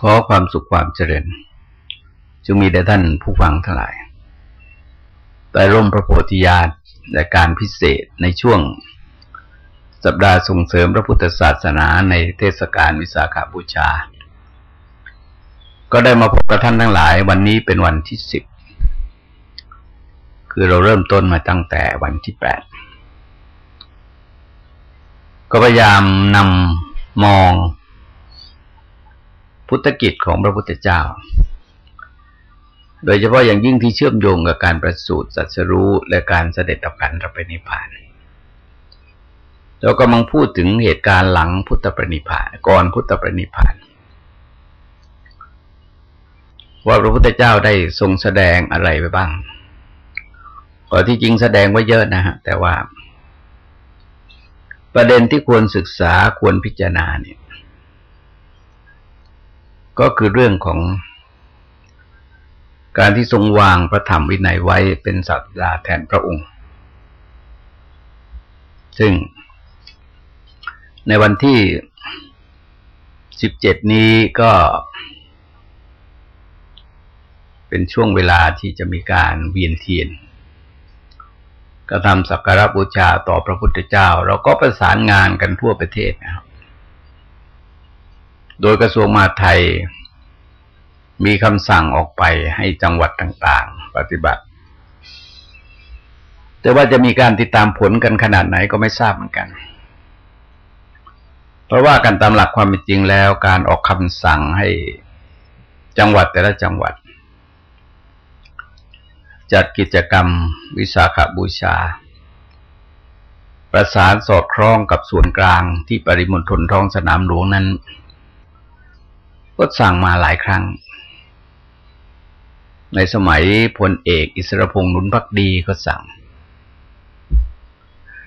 ขอความสุขความเจริญจงมีแด่ท่านผู้ฟังทั้งหลายแต่ร่มพระโพธิญาณและการพิเศษในช่วง สัปดาห์ส่งเสริมพระพุทธศาสนาในเทศกาลวิสาขาบูชา ก็ได้มาพบกับท่านทั้งหลาย วันนี้เป็นวันที่สิบคือเราเริ่มต้นมาตั้งแต่วันที่แปดก็พยายามนำมอง พุทธกิจของพระพุทธเจ้า โดยเฉพาะอย่างยิ่งที่เชื่อมโยงกับการประสูติสัจรู้และการเสด็จดับกันรับไปนิพพานเราก็มังพูดถึงเหตุการณ์หลังพุทธปริพานก่อนพุทธปริพพานว่าพระพุทธเจ้าได้ทรงแสดงอะไรไปบ้างก็ที่จริงแสดงไว้เยอะนะฮะ แต่ว่า ประเด็นที่ควรศึกษาควรพิจารณาเนี่ย ก็คือเรื่องของการที่ทรงวางพระธรรมวินัยไว้เป็นสัตดาแทนพระองค์ ซึ่งในวันที่สิบเจ็ดนี้ก็ เป็นช่วงเวลาที่จะมีการเวียนเทียนกระทำสักการบูชาต่อพระพุทธเจ้า เราก็ประสานงานกันทั่วประเทศนะครับ โดยกระทรวงมหาดไทย มีคำสั่งออกไปให้จังหวัดต่าง ๆ ปฏิบัติ แต่ว่าจะมีการติดตามผลกันขนาดไหนก็ไม่ทราบเหมือนกัน เพราะว่าการตามหลักความเป็นจริงแล้ว การออกคำสั่งให้จังหวัดแต่ละจังหวัด จัดกิจกรรมวิสาขบูชา ประสานสอดคล้องกับส่วนกลางที่ปริมณฑลท้องสนามหลวงนั้นก็สั่งมาหลายครั้ง ในสมัยพลเอกอิสรพงษ์นุนพักดีก็สั่ง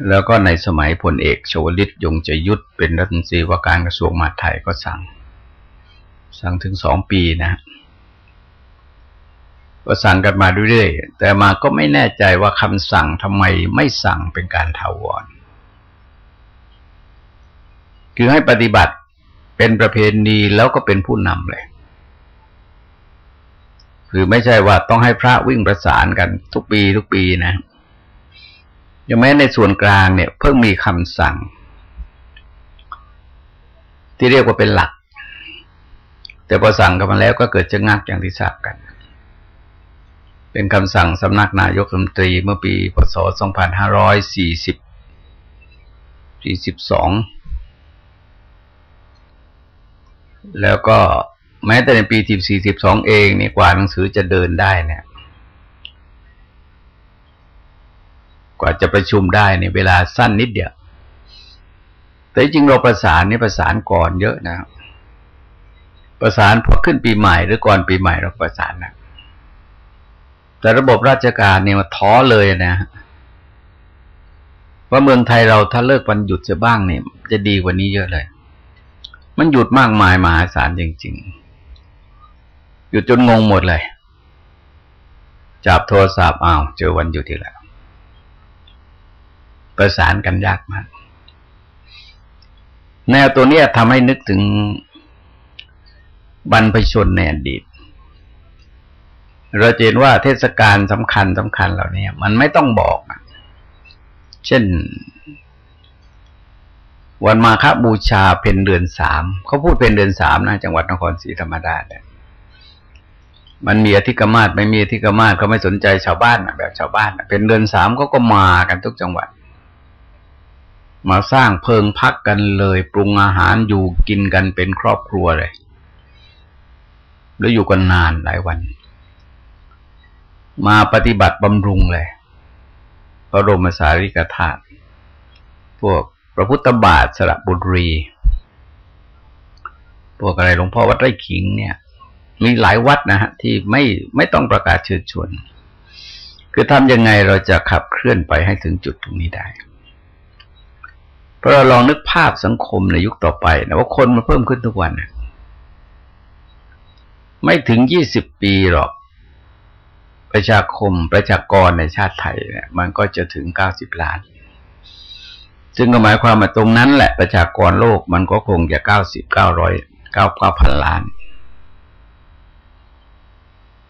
แล้วก็ในสมัยพลเอกชวลิตยงใจยุทธเป็นรัฐมนตรีว่าการกระทรวงมหาดไทยก็สั่ง สั่งถึงสองปีนะก็สั่งกันมาเรื่อยๆ แต่มาก็ไม่แน่ใจว่าคำสั่งทำไมไม่สั่งเป็นการถาวร คือให้ปฏิบัติเป็นประเพณีแล้วก็เป็นผู้นำเลย คือไม่ใช่ว่าต้องให้พระวิ่งประสานกันทุกปีทุกปีนะยังแม้ในส่วนกลางเนี่ยเพิ่งมีคำสั่ง ที่เรียกว่าเป็นหลัก แต่พอสั่งกันมาแล้วก็เกิดจะงักอย่างที่ทราบกัน เป็นคำสั่งสำนักนายกรัฐมนตรีเมื่อปีพศ 2540 42 แล้วก็ แม้แต่ในปีที่สี่สิบสองเองนี่กว่าหนังสือจะเดินได้เนี่ย กว่าจะประชุมได้ในเวลาสั้นนิดเดียว แต่จริงเราประสานนี่ประสานก่อนเยอะนะประสานพอขึ้นปีใหม่หรือก่อนปีใหม่เราประสานนะแต่ระบบราชการเนี่ยมาท้อเลยนะว่าเมืองไทยเราถ้าเลิกวันหยุดจะบ้างเนี่ยจะดีกว่านี้เยอะเลย มันหยุดมากมายมหาศาลจริง ๆ หยุดจนงงหมดเลย จับโทรศัพท์อ้าวเจอวันหยุดทีแล้ว ประสานกันยากมาก แนวตัวนี้ทำให้นึกถึงบรรพชนในอดีตเราเห็นว่าเทศกาลสำคัญสำคัญเหล่านี้มันไม่ต้องบอก เช่น วันมาคบูชาเป็นเดือนสามเขาพูดเป็นเดือนสามนะจังหวัดนครศรีธรรมราชเนี่ย มันมีอธิกมาศไม่มีอธิกมาศเขาไม่สนใจชาวบ้านแบบชาวบ้านเป็นเดือนสามเขาก็มากันทุกจังหวัด มาสร้างเพิงพักกันเลย ปรุงอาหารอยู่กินกันเป็นครอบครัวเลย แล้วอยู่กันนานหลายวัน มาปฏิบัติบำรุงเลยพระรมสารีกธาตุพวกพระพุทธบาทสระบุรี พวกอะไรหลวงพ่อวัดไร่ขิงเนี่ย มีหลายวัดนะฮะที่ไม่ไม่ต้องประกาศเชิญชวน คือทำยังไงเราจะขับเคลื่อนไปให้ถึงจุดตรงนี้ได้เพราะเราลองนึกภาพสังคมในยุคต่อไปนะว่าคนมันเพิ่มขึ้นทุกวันนะไม่ถึงยี่สิบปีหรอก ประชาคมประชากรในชาติไทยเนี่ย มันก็จะถึงเก้าสิบล้าน ซึ่งก็หมายความว่าตรงนั้นแหละประชากรโลกมันก็คงจะเก้าสิบเก้าร้อยเก้าเก้าพันล้าน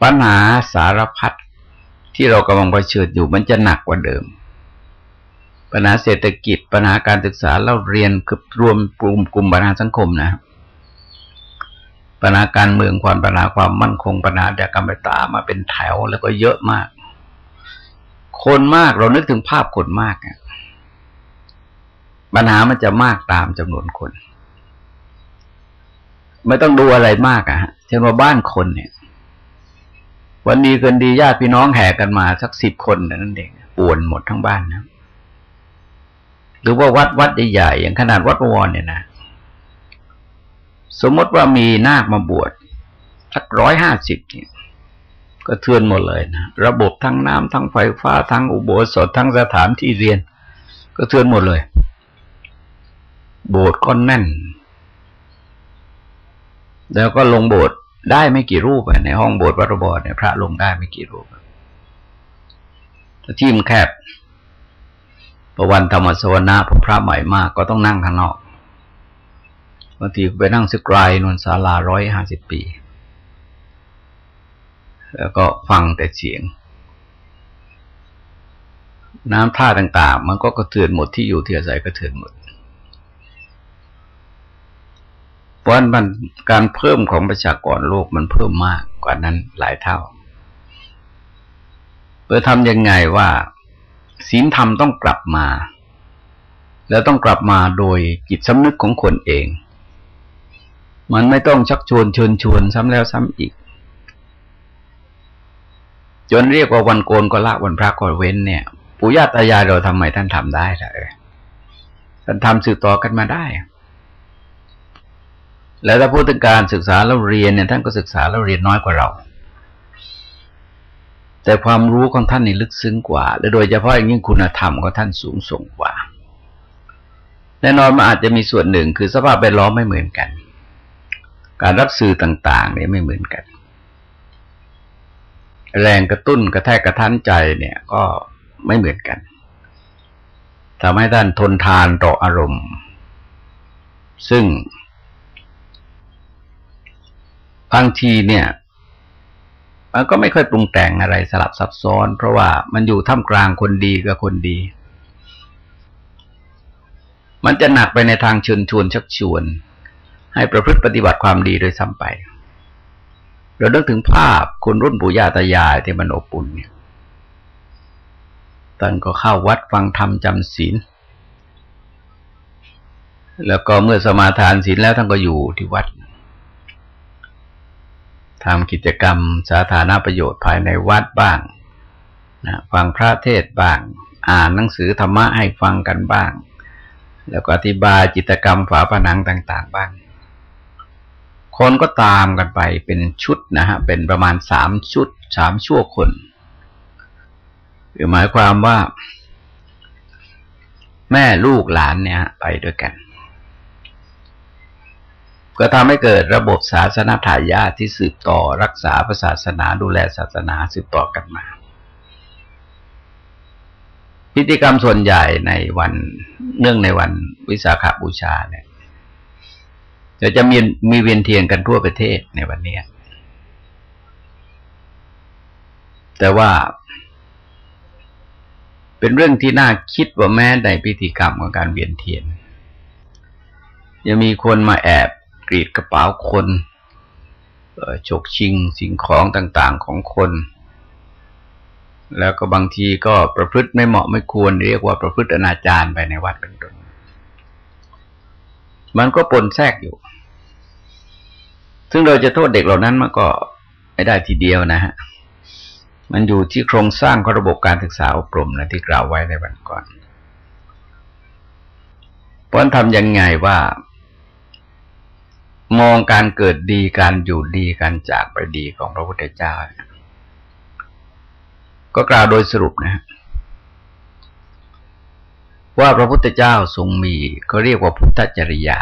ปัญหาสารพัดที่เรากำลังเผชิญอยู่มันจะหนักกว่าเดิม ปัญหาเศรษฐกิจปัญหาการศึกษาเราเรียนคือรวมกลุ่มกลุ่มปัญหาสังคมนะปัญหาการเมืองความปัญหาความมั่นคงปัญหาเดกกรรมตามาเป็นแถวแล้วก็เยอะมาก คนมากเรานึกถึงภาพคนมากปัญหามันจะมากตามจำนวนคน ไม่ต้องดูอะไรมากอะฮะเช่นว่าบ้านคนเนี่ย วันดีเกินดีญาติพี่น้องแห่กันมาสักสิบคนนั่นเองป่วนหมดทั้งบ้านนะหรือว่าวัดวัดใหญ่ๆอย่างขนาดวัดวรเนี่ยนะ สมมติว่ามีนาคมาบวชสักร้อยห้าสิบเนี่ยก็เทือนหมดเลยนะระบบทั้งน้ำทั้งไฟฟ้าทั้งอุโบสถทั้งสถานที่เรียน ก็เทือนหมดเลย โบสถ์ก็แน่น แล้วก็ลงโบสถ์ ได้ไม่กี่รูปในห้องโบสถ์วัดบอเนี่ยพระลงได้ไม่กี่รูปที่มันแคบประวันธรรมสวนาพระใหม่มากก็ต้องนั่งข้างนอกบางทีไปนั่งสกรายนวนศาลาร้อยห้าสิบปี แล้วก็ฟังแต่เสียง น้ำท่าต่าง ๆ มันก็กระเทือนหมดที่อยู่ที่อาศัยกระเทือนหมด เพราะมันการเพิ่มของประชากรโลกมันเพิ่มมากกว่านั้นหลายเท่าเพื่อทำยังไงว่าศีลธรรมต้องกลับมา แล้วต้องกลับมาโดยจิตสำนึกของคนเอง มันไม่ต้องชักชวนเชิญชวนซ้ำแล้วซ้ำอีก จนเรียกว่าวันโกนก็ละวันพระก็เว้นเนี่ย ปู่ย่าตายายเราทำไมท่านทำได้เลยท่านทำสืบต่อกันมาได้ แล้วถ้าพูดถึงการศึกษาแล้วเรียนเนี่ยท่านก็ศึกษาแล้วเรียนน้อยกว่าเรา แต่ความรู้ของท่านนี่ลึกซึ้งกว่า และโดยเฉพาะอย่างยิ่งคุณธรรมของท่านสูงส่งกว่า แน่นอนมันอาจจะมีส่วนหนึ่งคือสภาพแวดล้อมไม่เหมือนกัน การรับสื่อต่าง ๆ เนี่ยไม่เหมือนกัน แรงกระตุ้นกระแทกกระทันใจเนี่ยก็ไม่เหมือนกันทำให้ท่านทนทานต่ออารมณ์ ซึ่ง บางทีเนี่ย มันก็ไม่ค่อยปรุงแต่งอะไรสลับซับซ้อน เพราะว่ามันอยู่ท่ามกลางคนดีกับคนดี มันจะหนักไปในทางเชิญชวนชักชวน ให้ประพฤติปฏิบัติความดีโดยซ้ำไป เราเลิกถึงภาพคนรุ่นปู่ย่าตายายที่มันอบอุ่นเนี่ยตอนก็เข้าวัดฟังธรรมจำศีล แล้วก็เมื่อสมาทานศีลแล้วท่านก็อยู่ที่วัด ทำกิจกรรมสาธารณประโยชน์ภายในวัดบ้างนะฟังพระเทศบ้าง อ่านหนังสือธรรมะให้ฟังกันบ้าง แล้วก็อธิบายจิตกรรมฝาผนังต่าง ๆ บ้าง คนก็ตามกันไปเป็นชุดนะฮะ เป็นประมาณสามชุดสามชั่วคนคือหมายความว่า แม่ลูกหลานเนี่ย ไปด้วยกัน ก็ทำให้เกิดระบบศาสนาทายาทที่สืบต่อรักษาศาสนาดูแลศาสนาสืบต่อกันมา พิธีกรรมส่วนใหญ่ในวันเนื่องในวันวิสาขบูชาเนี่ยเดี๋ยวจะมีมีเวียนเทียนกันทั่วประเทศในวันนี้แต่ว่า เป็นเรื่องที่น่าคิดว่าแม้ในพิธีกรรมของการเวียนเทียนยังมีคนมาแอบ กรีดกระเป๋าคนฉกชิงสิ่งของต่าง ๆของคน แล้วก็บางทีก็ประพฤติไม่เหมาะไม่ควร เรียกว่าประพฤติอนาจารไปในวัดเป็นต้นมันก็ปนแทรกอยู่ ซึ่งเราจะโทษเด็กเหล่านั้นมันก็ไม่ได้ทีเดียวนะฮะ มันอยู่ที่โครงสร้างของระบบการศึกษาอบรมนะที่กล่าวไว้ในวันก่อนเพราะทำยังไงว่า มองการเกิดดีการอยู่ดีการจากไปดีของพระพุทธเจ้า ก็กล่าวโดยสรุปนะว่าพระพุทธเจ้าทรงมีก็เรียกว่าพุทธจริยา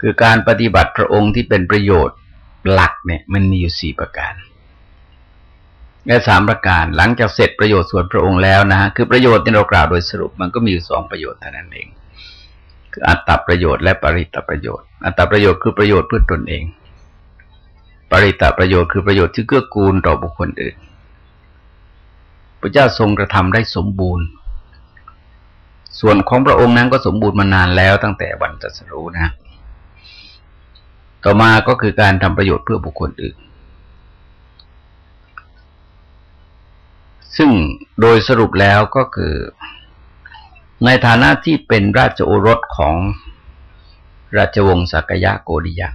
คือการปฏิบัติพระองค์ที่เป็นประโยชน์หลักเนี่ยมันมีอยู่สี่ประการและสามประการหลังจากเสร็จประโยชน์ส่วนพระองค์แล้วนะฮะคือประโยชน์ที่เรากล่าวโดยสรุปมันก็มีอยู่สองประโยชน์เท่านั้นเอง คืออัตตประโยชน์และปริตประโยชน์ อัตตประโยชน์คือประโยชน์เพื่อตนเอง ปริตประโยชน์คือประโยชน์ที่เกื้อกูลต่อบุคคลอื่น พระเจ้าทรงกระทำได้สมบูรณ์ ส่วนของพระองค์นั้นก็สมบูรณ์มานานแล้วตั้งแต่วันตรัสรู้นะ ต่อมาก็คือการทำประโยชน์เพื่อบุคคลอื่น ซึ่งโดยสรุปแล้วก็คือ ในฐานะที่เป็นราชโอรสของราชวงศ์สักยะโกริยะ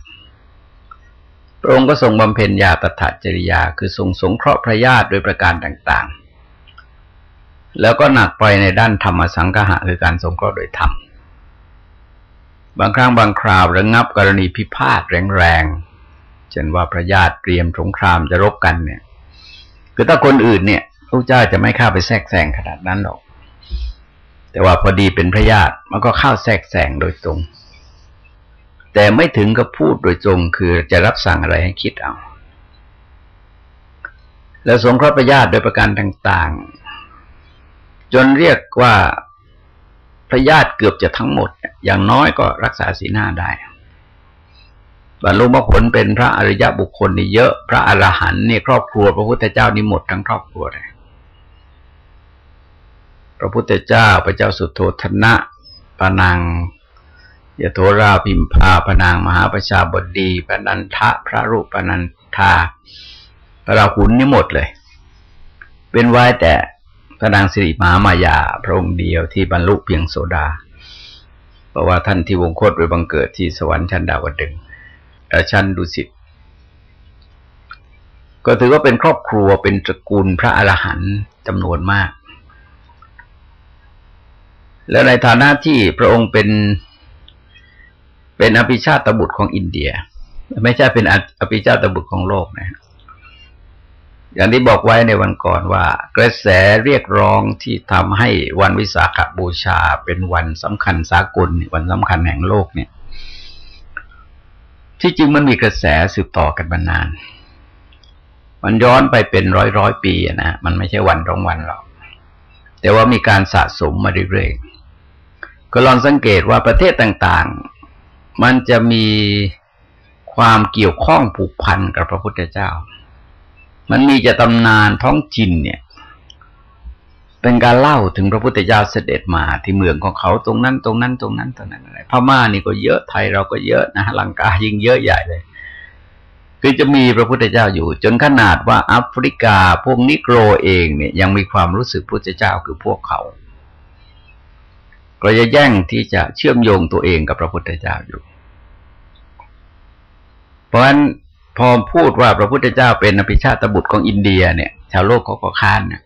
พระองค์ก็ทรงบำเพ็ญญาตถาจริยา คือทรงสงเคราะห์พระญาติโดยประการต่างๆ แล้วก็หนักไปในด้านธรรมสังหะคือการสงเคราะห์โดยธรรม บางครั้งบางคราวระงับกรณีพิพาทแรงๆ เช่นว่าพระญาติเตรียมสงครามจะรบกันเนี่ย คือถ้าคนอื่นเนี่ยพระเจ้าจะไม่เข้าไปแทรกแซงขนาดนั้นหรอก แต่ว่าพอดีเป็นพระญาติมันก็เข้าแทรกแซงโดยตรง แต่ไม่ถึงกับพูดโดยตรงคือจะรับสั่งอะไรให้คิดเอา แล้วสงเคราะห์ประญาติโดยประการต่าง ๆ จนเรียกว่าพระญาติเกือบจะทั้งหมด อย่างน้อยก็รักษาสีหน้าได้บรรลุมรรคผลเป็นพระอริยบุคคลนี่เยอะ พระอรหันต์นี่ครอบครัว พระพุทธเจ้านี่หมดทั้งครอบครัวเลย พระพุทธเจ้าพระเจ้าสุโธธนะปานังยโทราพิมพาพนางมหาประชาบดีปนันทะพระรูปปนันทาพระราหุนนี่หมดเลย เป็นไว้แต่พระนางสิริมหามายาพระองค์เดียวที่บรรลุเพียงโสดาเพราะว่าท่านที่วงโคตรไปบังเกิดที่สวรรค์ชั้นดาวดึงชั้นดุสิตก็ถือว่าเป็นครอบครัวเป็นตระกูลพระอรหันต์จำนวนมาก แล้วในฐานะที่พระองค์เป็นเป็นอภิชาตบุตรของอินเดีย ไม่ใช่เป็นอภิชาตบุตรของโลกนะอย่างที่บอกไว้ในวันก่อนว่า กระแสเรียกร้องที่ทำให้วันวิสาขบูชาเป็นวันสำคัญสากลวันสำคัญแห่งโลกเนี่ย ที่จริงมันมีกระแสสืบต่อกันมานาน มันย้อนไปเป็นร้อยร้อยปีนะมันไม่ใช่วันรองวันหรอก แต่ว่ามีการสะสมมาเรื่อยๆ ก็ลองสังเกตว่าประเทศต่างๆ มันจะมีความเกี่ยวข้องผูกพันกับพระพุทธเจ้า มันมีจะตำนานท้องถิ่นเนี่ย เป็นการเล่าถึงพระพุทธเจ้าเสด็จมาที่เมืองของเขาตรงนั้น ตรงนั้น ตรงนั้นตรงนั้นอะไรพม่านี่ก็เยอะไทยเราก็เยอะนะลังกายิ่งเยอะใหญ่เลย คือจะมีพระพุทธเจ้าอยู่ จนขนาดว่าแอฟริกาพวกนิโกรเองเนี่ยยังมีความรู้สึกพระพุทธเจ้าคือพวกเขา ก็จะแย่งที่จะเชื่อมโยงตัวเองกับพระพุทธเจ้าอยู่ เพราะฉะนั้นพอพูดว่าพระพุทธเจ้าเป็นอภิชาตบุตรของอินเดียเนี่ย ชาวโลกเขาก็ค้านเนี่ย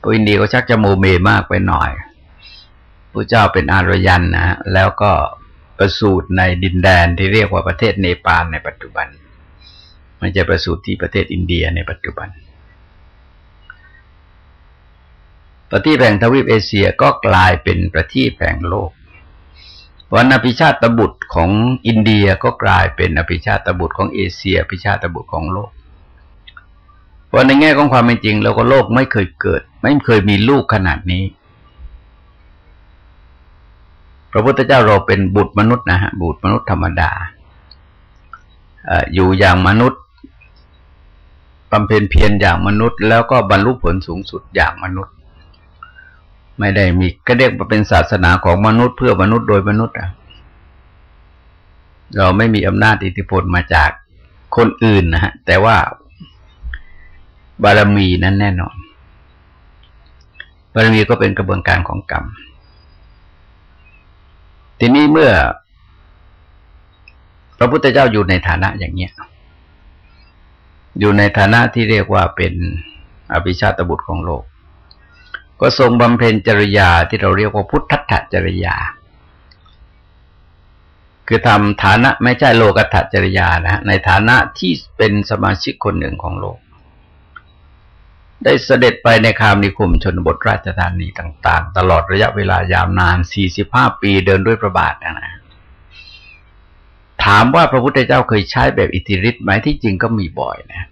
พวกอินเดียก็ชักจะโมเมมากไปหน่อยพระเจ้าเป็นอารยันนะแล้วก็ประสูติในดินแดนที่เรียกว่าประเทศเนปาลในปัจจุบัน มันจะประสูติที่ประเทศอินเดียในปัจจุบัน ประเทศแห่งทวีปเอเชียก็กลายเป็นประเทศแห่งโลก วันอภิชาตบุตรของอินเดียก็กลายเป็นอภิชาตบุตรของเอเชียอภิชาตบุตรของโลกเพราะในแง่ของความเป็นจริงแล้วก็โลกไม่เคยเกิด ไม่เคยมีลูกขนาดนี้ พระพุทธเจ้าเราเป็นบุตรมนุษย์นะฮะบุตรมนุษย์ธรรมดาอยู่อย่างมนุษย์บำเพ็ญเพียรอย่างมนุษย์ แล้วก็บรรลุผลสูงสุดอย่างมนุษย์ ไม่ได้มีก็เรียกว่าเป็นศาสนาของมนุษย์เพื่อมนุษย์โดยมนุษย์อะเราไม่มีอำนาจอิทธิพลมาจากคนอื่นนะฮะ แต่ว่าบารมีนั้นแน่นอน บารมีก็เป็นกระบวนการของกรรม ทีนี้เมื่อ พระพุทธเจ้าอยู่ในฐานะอย่างเนี้ย อยู่ในฐานะที่เรียกว่าเป็นอภิชาตบุตรของโลก ก็ทรงบำเพ็ญจริยาที่เราเรียกว่าพุทธัตถจริยา คือทำฐานะไม่ใช่โลกัตถจริยานะ ในฐานะที่เป็นสมาชิกคนหนึ่งของโลก ได้เสด็จไปในคามนิคมชนบทราชธานีต่าง ๆ ตลอดระยะเวลายาวนาน 45 ปีเดินด้วยประบาทนะนะถามว่าพระพุทธเจ้าเคยใช้แบบอิทธิฤทธิ์ไหมที่จริงก็มีบ่อยนะ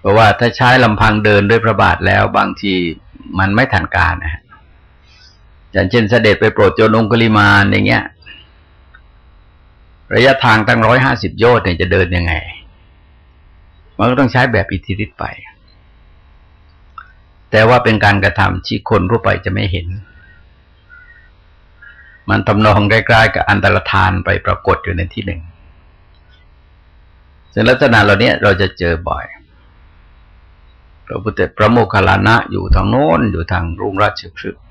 เพราะว่าถ้าใช้ลำพังเดินด้วยพระบาทแล้วบางทีมันไม่ทันการนะฮะอย่างเช่นเสด็จไปโปรดโจนองคุลิมานอย่างเงี้ย ระยะทางตั้งร้อยห้าสิบโยชน์เนี่ยจะเดินยังไง มันก็ต้องใช้แบบอิทธิฤทธิ์ไป แต่ว่าเป็นการกระทำที่คนทั่วไปจะไม่เห็น มันทำนองใกล้ๆกับอันตรธานไปปรากฏอยู่ในที่หนึ่งซึ่งลักษณะเหล่านี้เราจะเจอบ่อย พระพุทธพระโมคคัลลานะอยู่ทางโน้นอยู่ทางรุ่งราชพฤกษ์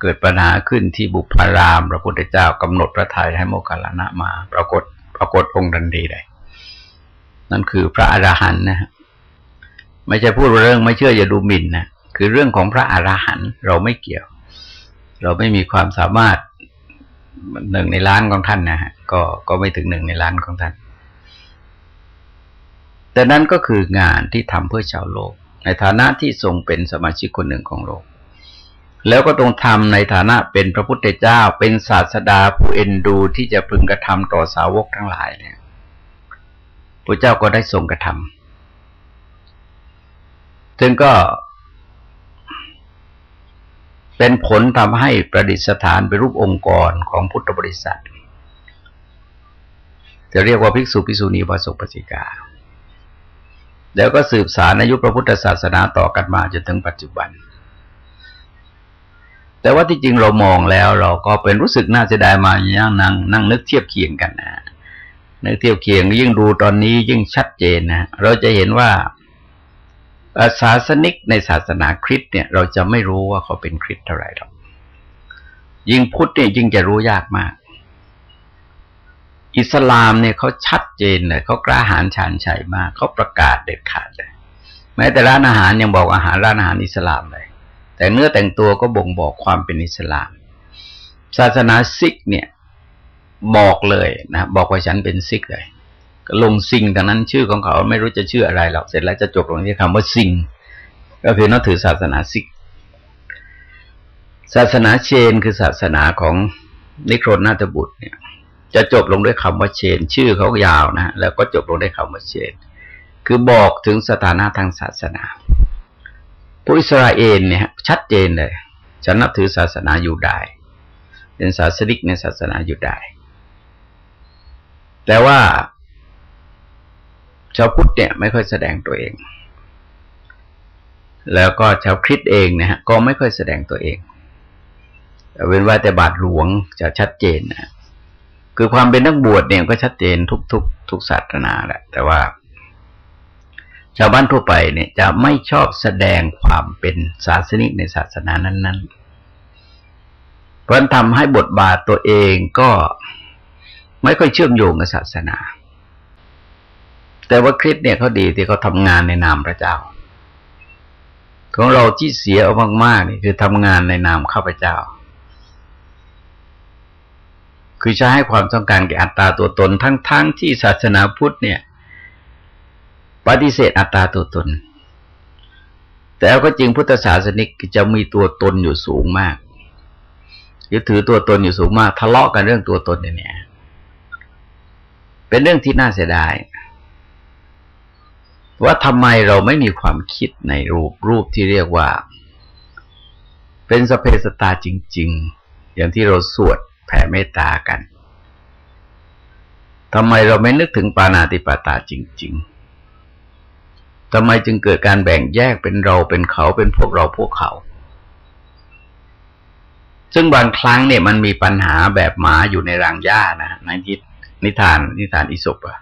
เกิดปัญหาขึ้นที่บุพาราม พระพุทธเจ้ากำหนดพระทัยให้โมคคัลลานะมา ปรากฏปรากฏองค์ดันดีเลยนั่นคือพระอรหันต์นะฮะไม่ใช่พูดเรื่องไม่เชื่ออย่าดูหมิ่นนะคือเรื่องของพระอรหันต์เราไม่เกี่ยว เราไม่มีความสามารถหนึ่งในล้านของท่านนะฮะก็ก็ไม่ถึงหนึ่งในล้านของท่าน แต่นั้นก็คืองานที่ทำเพื่อชาวโลก ในฐานะที่ทรงเป็นสมาชิกคนหนึ่งของโลก แล้วก็ตรงทำในฐานะเป็นพระพุทธเจ้า เป็นศาสดาผู้เอ็นดูที่จะพึงกระทำต่อสาวกทั้งหลายเนี่ยพระเจ้าก็ได้ทรงกระทำถึงก็เป็นผลทำให้ประดิษฐานเป็นรูปองค์กรของพุทธบริษัท จะเรียกว่าภิกษุภิกษุณีวสกปสิกา แล้วก็สืบสารอายุพระพุทธศาสนาต่อกันมาจนถึงปัจจุบัน แต่ว่าที่จริงเรามองแล้วเราก็เป็นรู้สึกน่าเสียดายมาอย่างนั่งนั่งนึกเทียบเคียงกันนะนึกเทียบเคียงยิ่งดูตอนนี้ยิ่งชัดเจนนะเราจะเห็นว่าศาสนิกในศาสนาคริสต์เนี่ย เราจะไม่รู้ว่าเขาเป็นคริสต์เท่าไหร่หรอกยิ่งพุทธเนี่ยยิ่งจะรู้ยากมาก อิสลามเนี่ยเขาชัดเจนเลยเขากล้าหาญชาญชัยมากเขาประกาศเด็ดขาดเลยแม้แต่ร้านอาหารยังบอกอาหารร้านอาหารอิสลามเลย แต่เนื้อแต่งตัวก็บ่งบอกความเป็นอิสลาม ศาสนาซิกเนี่ยบอกเลยนะบอกว่าฉันเป็นซิกเลยก็ลงซิงดังนั้นชื่อของเขาไม่รู้จะชื่ออะไรหรอกเสร็จแล้วจะจบลงที่คำว่าซิง ก็คือนับถือศาสนาซิก ศาสนาเชนคือศาสนาของนิโครนาตบุตรเนี่ย จะจบลงด้วยคำว่าเชน ชื่อเขายาวนะแล้วก็จบลงด้วยคำว่าเชน คือบอกถึงสถานะทางศาสนาผู้อิสราเอลเนี่ยชัดเจนเลยฉันนับถือศาสนาอยู่ได้ เป็นศาสนิกในศาสนาอยู่ได้ แต่ว่าชาวพุทธเนี่ยไม่ค่อยแสดงตัวเอง แล้วก็ชาวคริสต์เองนะฮะก็ไม่ค่อยแสดงตัวเองเว้นว่าแต่บาทหลวงจะชัดเจนนะ คือความเป็นนักบวชเนี่ยก็ชัดเจนทุกทุกทุกศาสนาแหละ แต่ว่า ชาวบ้านทั่วไปเนี่ย จะไม่ชอบแสดงความเป็นศาสนิกในศาสนานั้น ๆ เพราะทำให้บทบาทตัวเองก็ไม่ค่อยเชื่อมโยงกับศาสนา แต่ว่าคริสเนี่ยเขาดีที่เขาทำงานในนามพระเจ้า ของเราที่เสียเอามากๆนี่คือทำงานในนามข้าพเจ้า คือใช้ให้ความต้องการแก่อัตตาตัวตนทั้งๆทที่ศาสนาพุทธเนี่ย ปฏิเสธอัตตาตัวตน แต่ก็จริงพุทธศาสนิกจะมีตัวตนอยู่สูงมากยึดถือตัวตนอยู่สูงมากทะเลาะกันเรื่องตัวตนเนี่ย เป็นเรื่องที่น่าเสียดาย ว่าทำไมเราไม่มีความคิดในรูปรูปที่เรียกว่า เป็นสเพสตาจริง ๆ อย่างที่เราสวด ผ่เมตตากันทำไมเราไม่นึกถึงปานาติปาตาจริง ๆทำไมจึงเกิดการแบ่งแยกเป็นเราเป็นเขาเป็นพวกเราพวกเขา ซึ่งบางครั้งเนี่ยมันมีปัญหาแบบหมาอยู่ในรังหญ้านะในทินิทาน นิทานอิศบอะ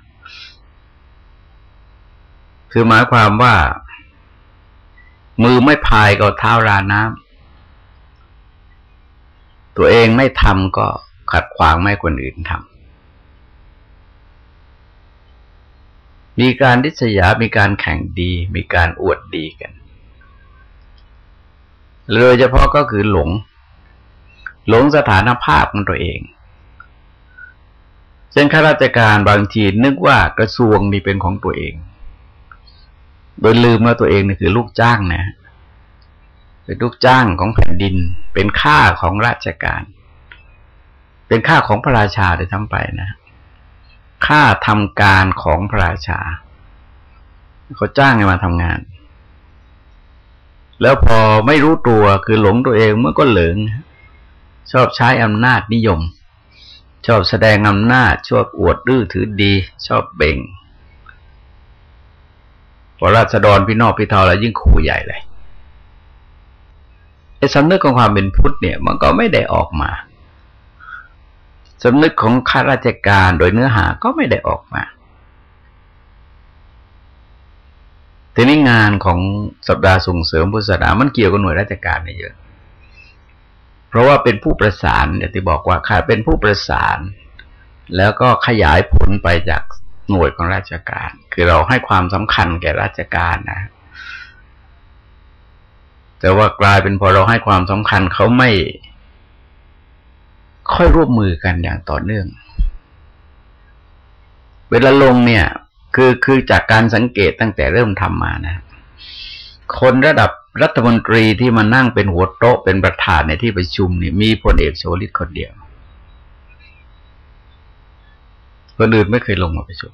คือหมายความว่า มือไม่พายก็เท้าราน้ำ ตัวเองไม่ทำก็ขัดขวางไม่คนอื่นทำมีการดิษยา มีการแข่งดี มีการอวดดีกันโดยเฉพาะก็คือหลง หลงสถานภาพของตัวเองเช่นข้าราชการบางทีนึกว่ากระทรวงนี่เป็นของตัวเอง โดยลืมว่าตัวเองนี่คือลูกจ้างนะ เป็นลูกจ้างของแผ่นดิน เป็นค่าของราชการ เป็นค่าของพระราชาเลยทั้งไปนะค่าทำการของพระราชาเขาจ้างให้มาทำงาน แล้วพอไม่รู้ตัวคือหลงตัวเองเมื่อก็เหลิงชอบใช้อำนาจนิยม ชอบแสดงอำนาจชอบอวดดื้อถือดี ชอบเบ่งพอราษฎรพี่นอกพี่เทาแล้วยิ่งขู่ใหญ่เลย สำนึกของความเป็นพุทธเนี่ย มันก็ไม่ได้ออกมาสำนึกของข้าราชการโดยเนื้อหาก็ไม่ได้ออกมาทีนี้งานของสัปดาห์ส่งเสริมพุทธศาสนา มันเกี่ยวกับหน่วยราชการเนี่ยเยอะ เพราะว่าเป็นผู้ประสานอย่างที่บอกว่าค่ะเป็นผู้ประสาน แล้วก็ขยายผลไปจากหน่วยของราชการ คือเราให้ความสำคัญแก่ราชการนะ แต่ว่ากลายเป็นพอเราให้ความสำคัญเขาไม่ ค่อยร่วมมือกันอย่างต่อเนื่อง เวลาลงเนี่ย คือคือจากการสังเกตตั้งแต่เริ่มทำมานะ คนระดับรัฐมนตรีที่มานั่งเป็นหัวโต๊ะเป็นประธานในที่ประชุมนี่มีพลเอกโชลิตคนเดียวคนอื่นไม่เคยลงมาประชุม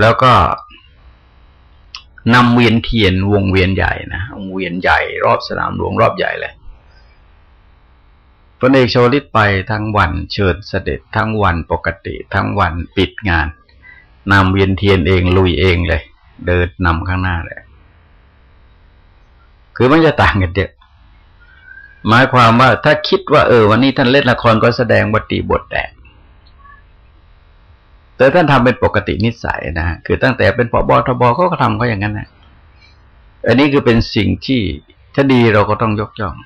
แล้วก็ นำเวียนเทียนวงเวียนใหญ่นะวงเวียนใหญ่ รอบสนามหลวงรอบใหญ่เลยพลเอกโชลิตไปทั้งวันเชิญเสด็จทั้งวันปกติ ทั้งวันปิดงานนำเวียนเทียนเองลุยเองเลย เดินนำข้างหน้าเลยคือมันจะต่างกันเยอะหมายความว่าถ้าคิดว่าเออวันนี้ท่านเล่นละครก็แสดงบทตีบทแดง แต่ท่านทำเป็นปกตินิสัยนะคือตั้งแต่เป็นพบทบก็ทำเขาอย่างนั้นนะอันนี้คือเป็นสิ่งที่ถ้าดีเราก็ต้องยกย่อง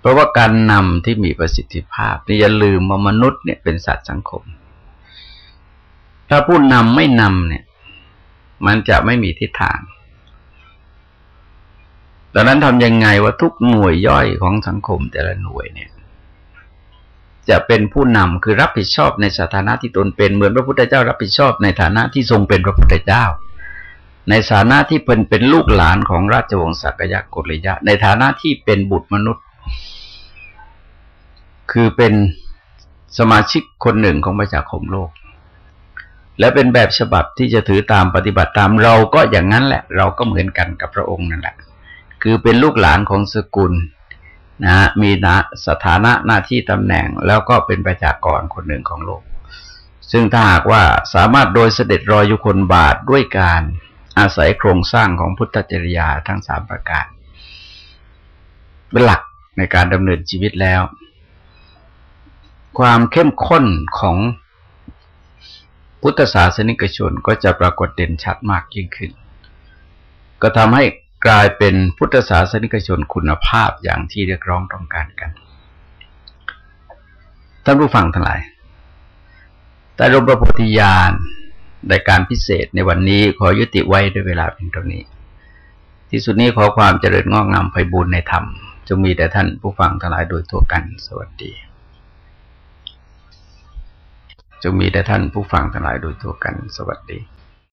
เพราะว่าการนำที่มีประสิทธิภาพนี่อย่าลืมว่ามนุษย์เนี่ยเป็นสัตว์สังคม ถ้าผู้นำไม่นำเนี่ย มันจะไม่มีทิศทางดังนั้นทำยังไงว่าทุกหน่วยย่อยของสังคมแต่ละหน่วยเนี่ย จะเป็นผู้นำคือรับผิดชอบในสถานะที่ตนเป็นเหมือนพระพุทธเจ้ารับผิดชอบในฐานะที่ทรงเป็นพระพุทธเจ้า ในฐานะที่เป็นเป็นลูกหลานของราชวงศ์สักยะกุลยะ ในฐานะที่เป็นบุตรมนุษย์ คือเป็นสมาชิกคนหนึ่งของประชาคมโลก และเป็นแบบฉบับที่จะถือตามปฏิบัติตามเราก็อย่างนั้นแหละ เราก็เหมือนกันกับพระองค์นั่นแหละ คือเป็นลูกหลานของสกุล นะมีนะสถานะหน้าที่ตำแหน่งแล้วก็เป็นประชากรคนหนึ่งของโลก ซึ่งถ้าหากว่าสามารถโดยเสด็จรอยยุคนบาทด้วยการอาศัยโครงสร้างของพุทธจริยาทั้งสามประการ เป็นหลักในการดำเนินชีวิตแล้ว ความเข้มข้นของพุทธศาสนิกชนก็จะปรากฏเด่นชัดมากยิ่งขึ้น ก็ทำให้ กลายเป็นพุทธศาสนิกชนคุณภาพอย่างที่เรียกร้องต้องการกัน ท่านผู้ฟังทั้งหลาย แต่รมประโพธิญาณในการพิเศษในวันนี้ขอยุติไว้ด้วยเวลาเพียงเท่านี้ ที่สุดนี้ขอความเจริญงอกงามไปบุญในธรรม จงมีแต่ท่านผู้ฟังทั้งหลายโดยทั่วกัน สวัสดี จงมีแต่ท่านผู้ฟังทั้งหลายโดยทั่วกัน สวัสดี